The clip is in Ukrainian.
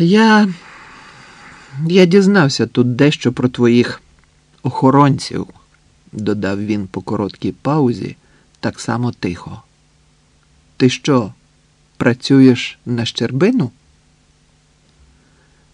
Я. Я дізнався тут дещо про твоїх охоронців, додав він по короткій паузі, так само тихо. Ти що, працюєш на Щербину?